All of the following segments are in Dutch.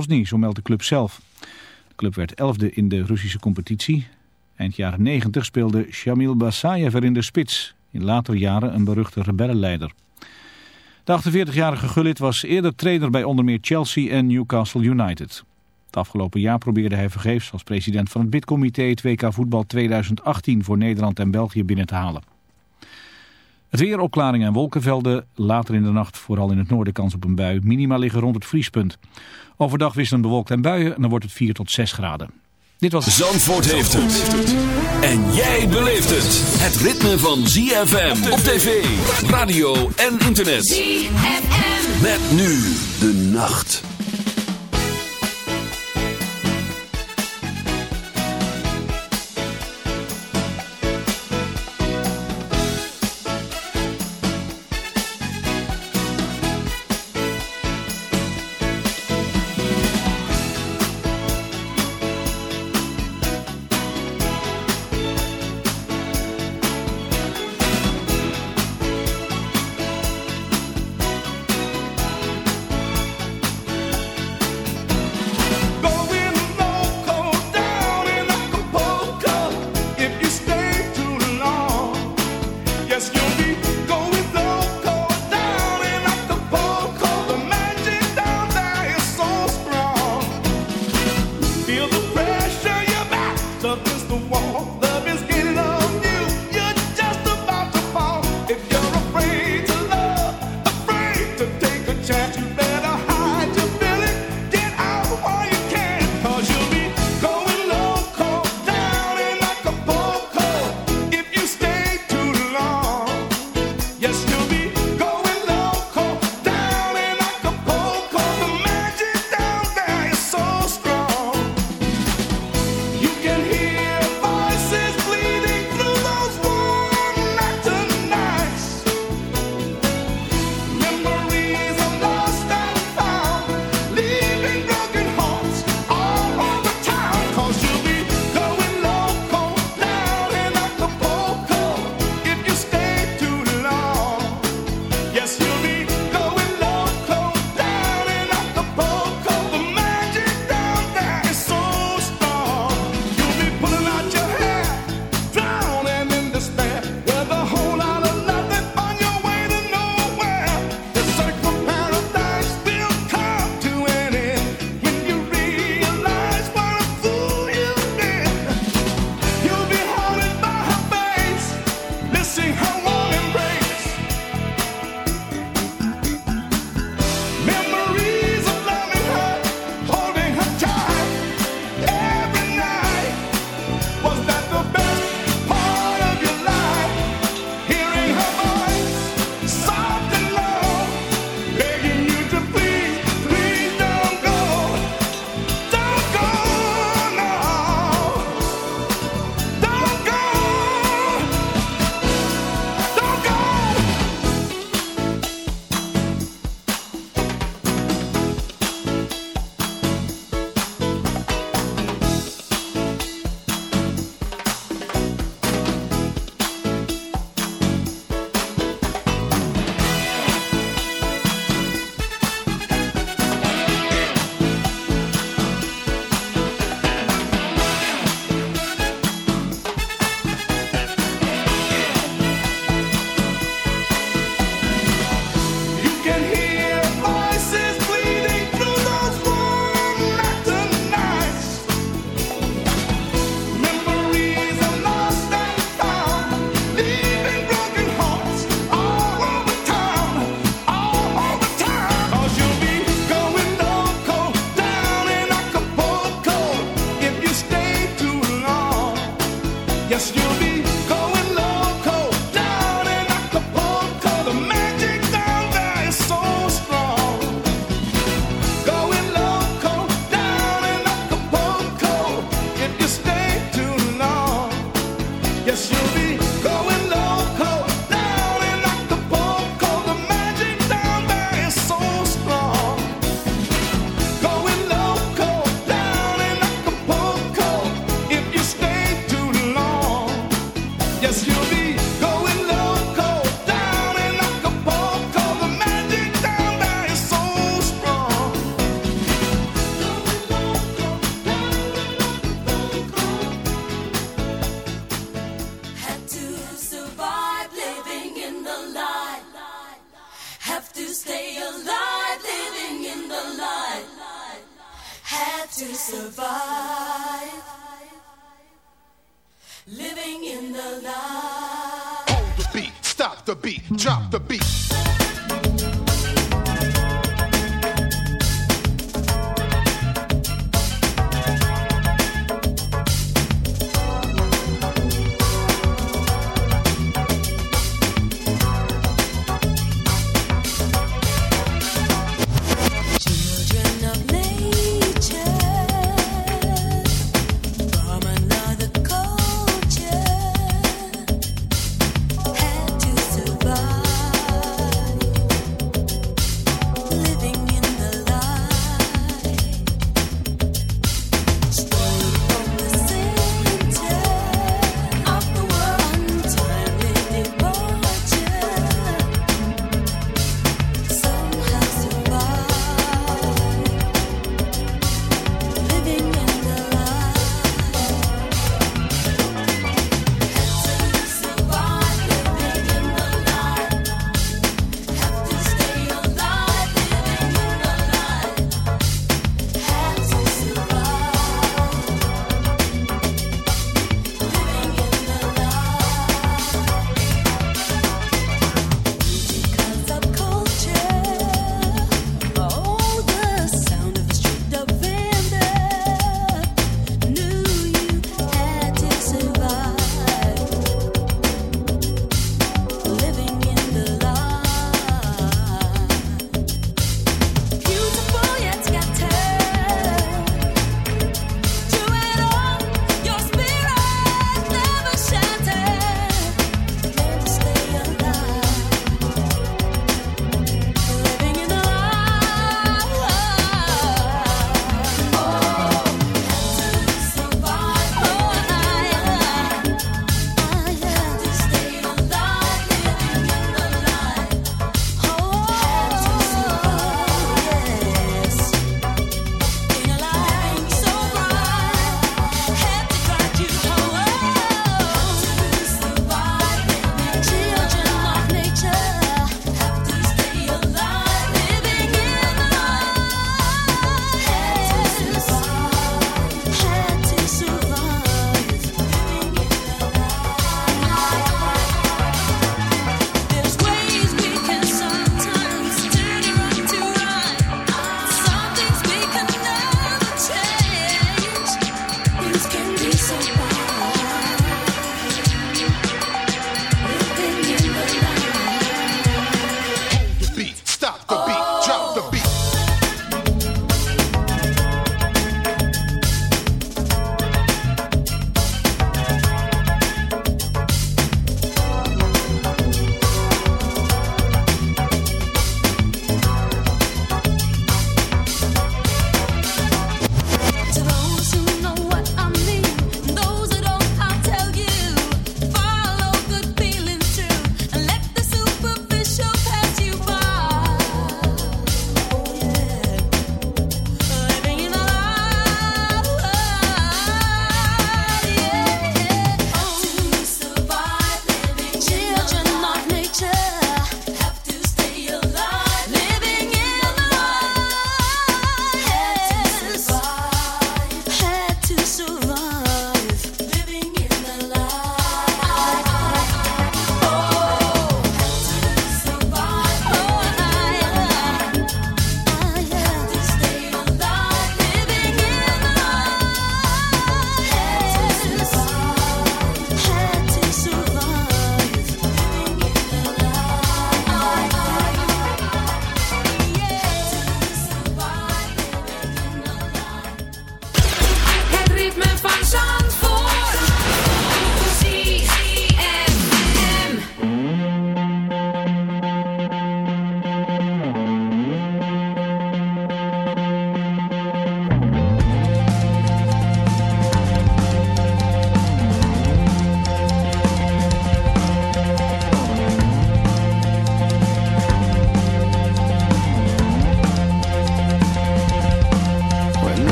Grozny, zo meldt de club zelf. De club werd elfde in de Russische competitie. Eind jaren 90 speelde Shamil Basayev er in de spits. In latere jaren een beruchte rebellenleider. De 48-jarige Gullit was eerder trainer bij onder meer Chelsea en Newcastle United. Het afgelopen jaar probeerde hij vergeefs als president van het bidcomité het WK voetbal 2018 voor Nederland en België binnen te halen. Het weer, opklaringen en wolkenvelden. Later in de nacht, vooral in het noorden, kans op een bui. Minima liggen rond het vriespunt. Overdag wisselen bewolkt en buien en dan wordt het 4 tot 6 graden. Dit was... Zandvoort heeft het. En jij beleeft het. Het ritme van ZFM op tv, radio en internet. ZFM. Met nu de nacht.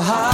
high.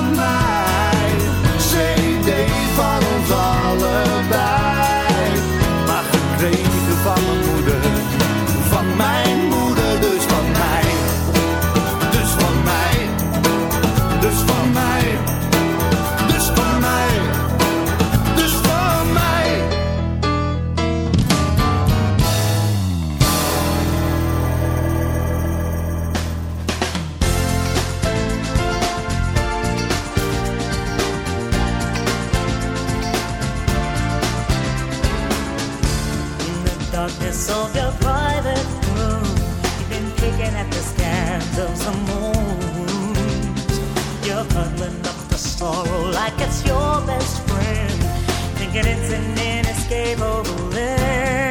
darkness of your private room, you've been picking at the scans of moon. You're cuddling up the sorrow like it's your best friend, thinking it's an inescapable end.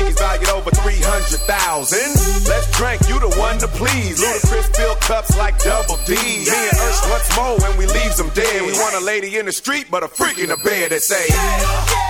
niggas valued over 300,000. Let's drink, you the one to please. Ludacris fill cups like double D. Me and Ursh once more when we leaves them dead. We want a lady in the street, but a freak in the bed that say.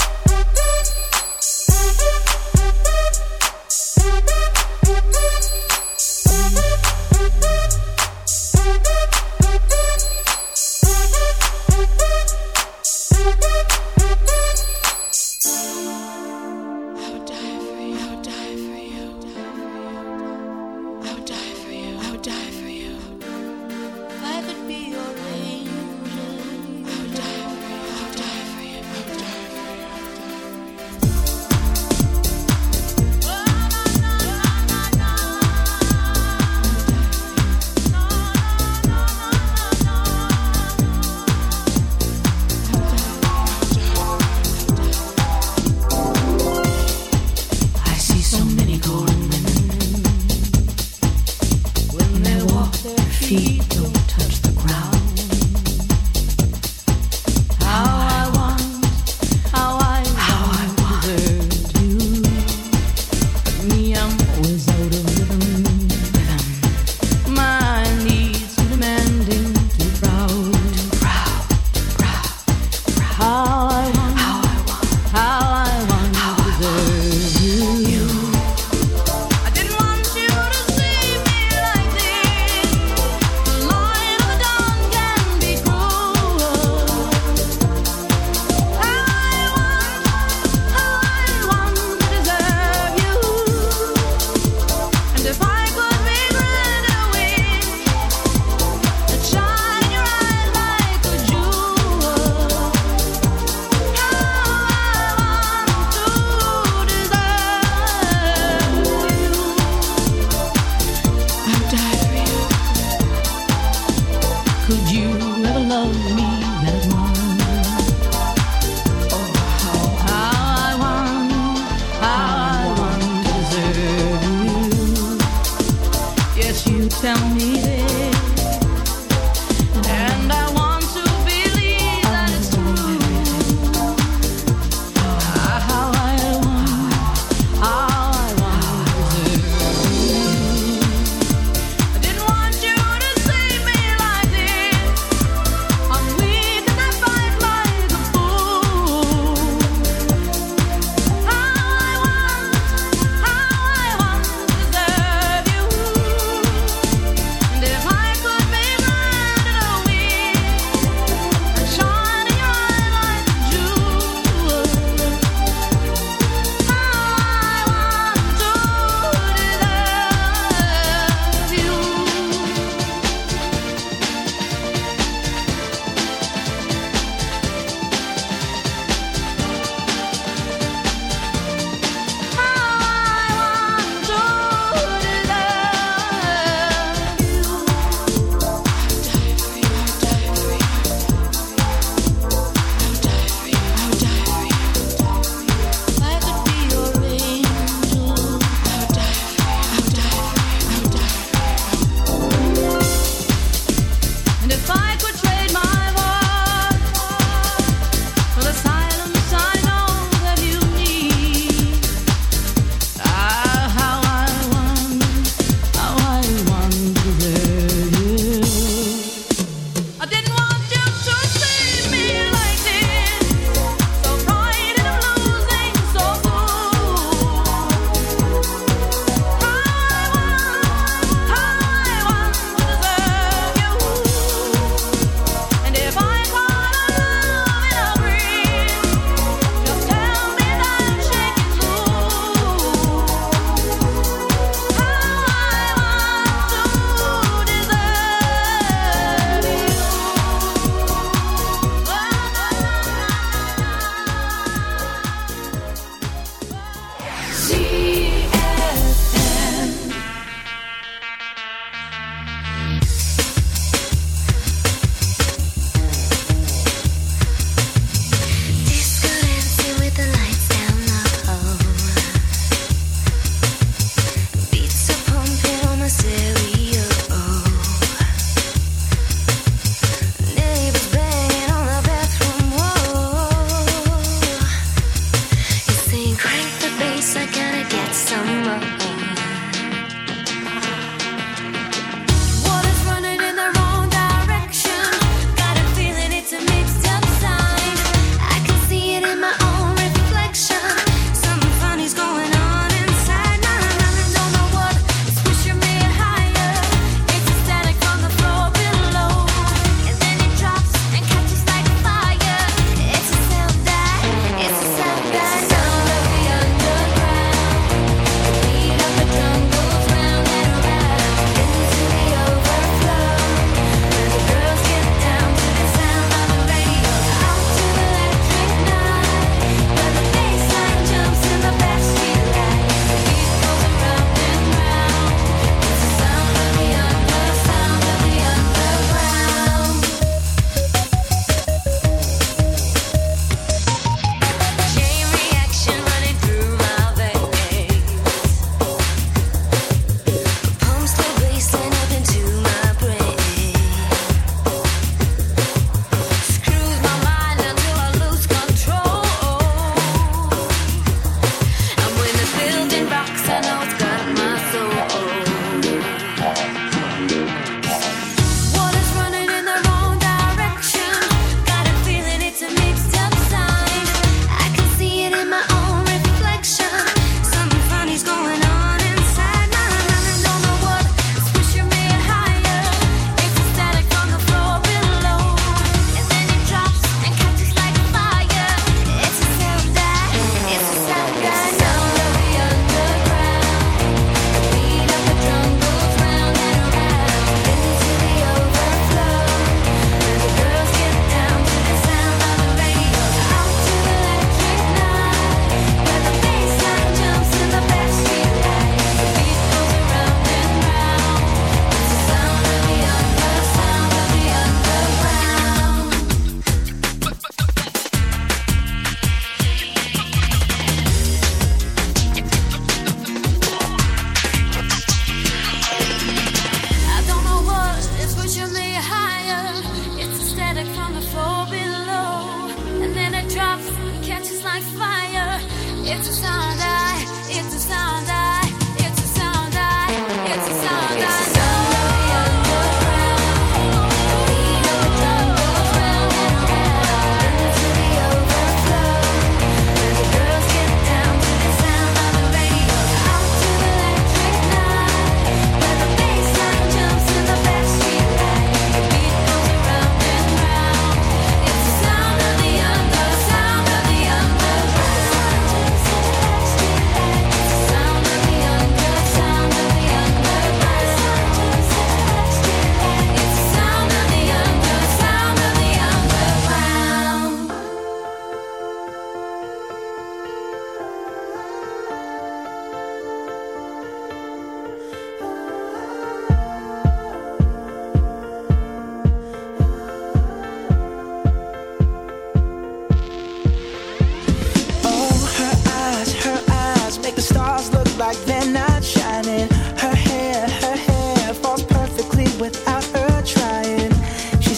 You.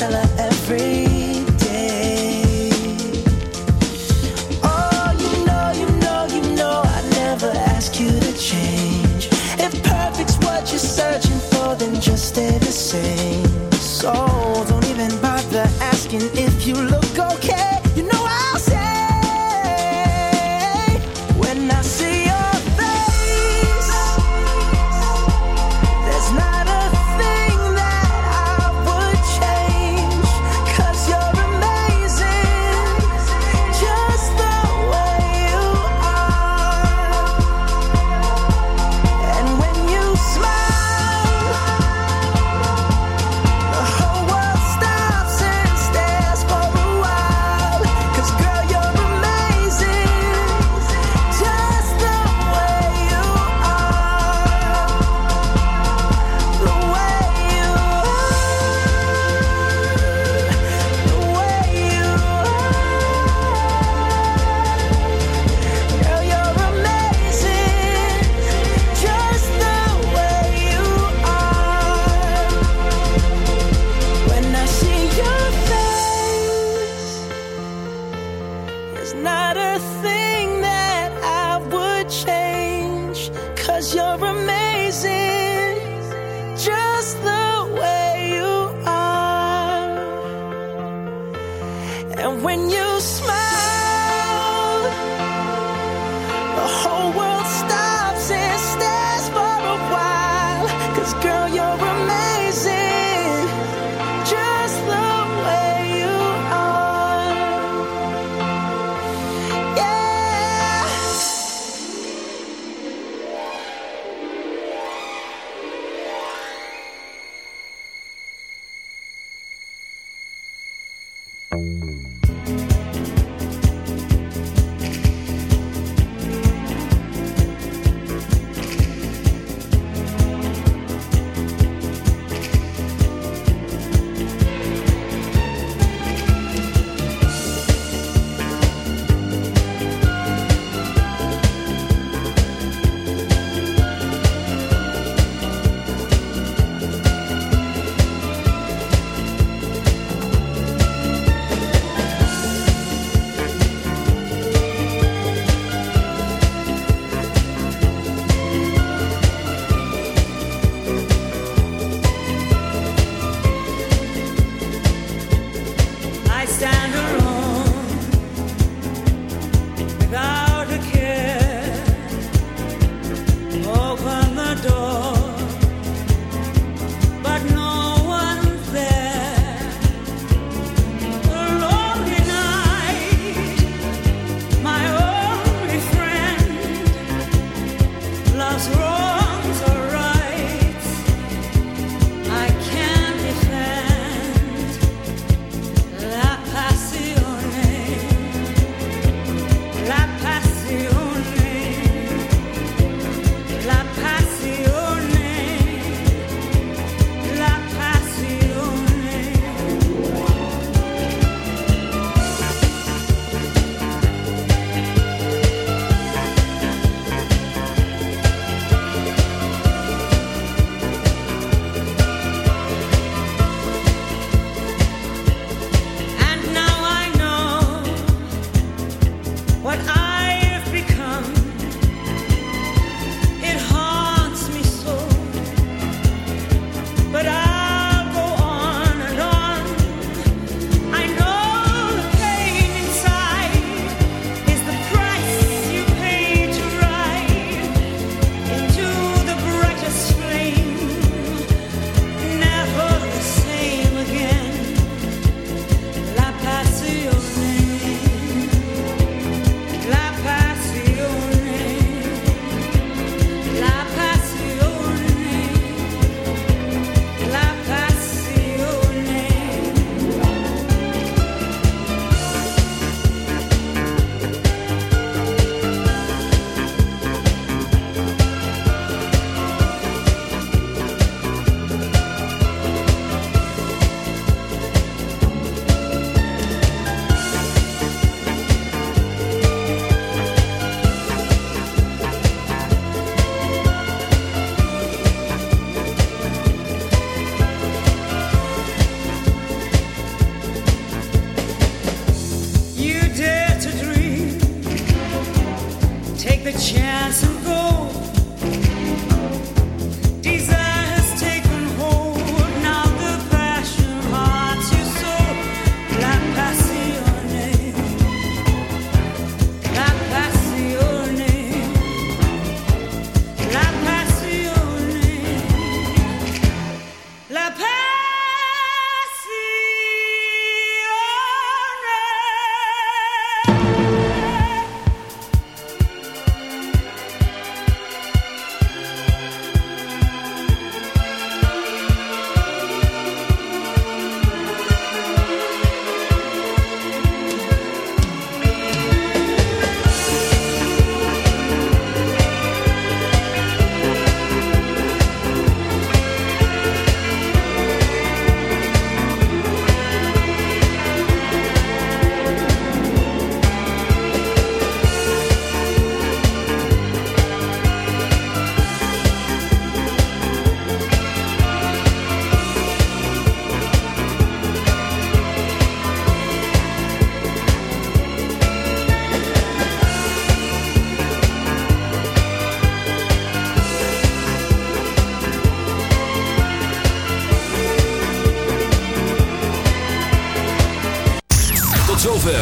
Marcella.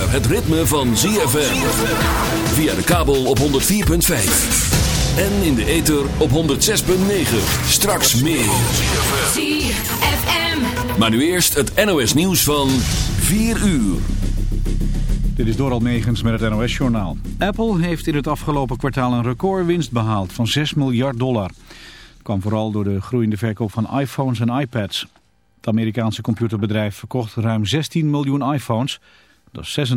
Het ritme van ZFM. Via de kabel op 104.5. En in de ether op 106.9. Straks meer. ZFM. Maar nu eerst het NOS nieuws van 4 uur. Dit is Doral Megens met het NOS-journaal. Apple heeft in het afgelopen kwartaal een recordwinst behaald van 6 miljard dollar. Het kwam vooral door de groeiende verkoop van iPhones en iPads. Het Amerikaanse computerbedrijf verkocht ruim 16 miljoen iPhones. Dat is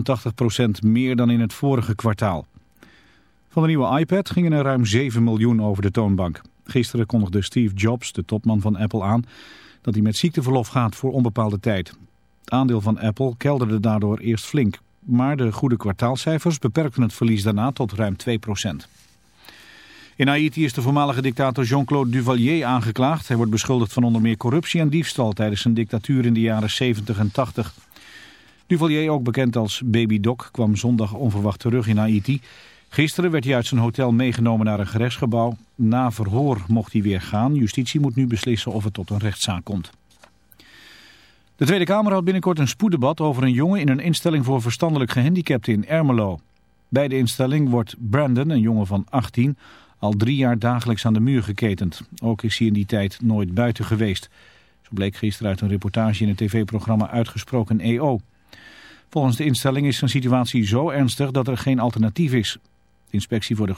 86% meer dan in het vorige kwartaal. Van de nieuwe iPad gingen er ruim 7 miljoen over de toonbank. Gisteren kondigde Steve Jobs, de topman van Apple, aan dat hij met ziekteverlof gaat voor onbepaalde tijd. Het aandeel van Apple kelderde daardoor eerst flink. Maar de goede kwartaalcijfers beperkten het verlies daarna tot ruim 2%. In Haiti is de voormalige dictator Jean-Claude Duvalier aangeklaagd. Hij wordt beschuldigd van onder meer corruptie en diefstal tijdens zijn dictatuur in de jaren 70 en 80. Duvalier, ook bekend als Baby Doc, kwam zondag onverwacht terug in Haiti. Gisteren werd hij uit zijn hotel meegenomen naar een gerechtsgebouw. Na verhoor mocht hij weer gaan. Justitie moet nu beslissen of het tot een rechtszaak komt. De Tweede Kamer houdt binnenkort een spoeddebat over een jongen in een instelling voor verstandelijk gehandicapten in Ermelo. Bij de instelling wordt Brandon, een jongen van 18, al drie jaar dagelijks aan de muur geketend. Ook is hij in die tijd nooit buiten geweest. Zo bleek gisteren uit een reportage in het tv-programma Uitgesproken EO. Volgens de instelling is zijn situatie zo ernstig dat er geen alternatief is. De inspectie voor de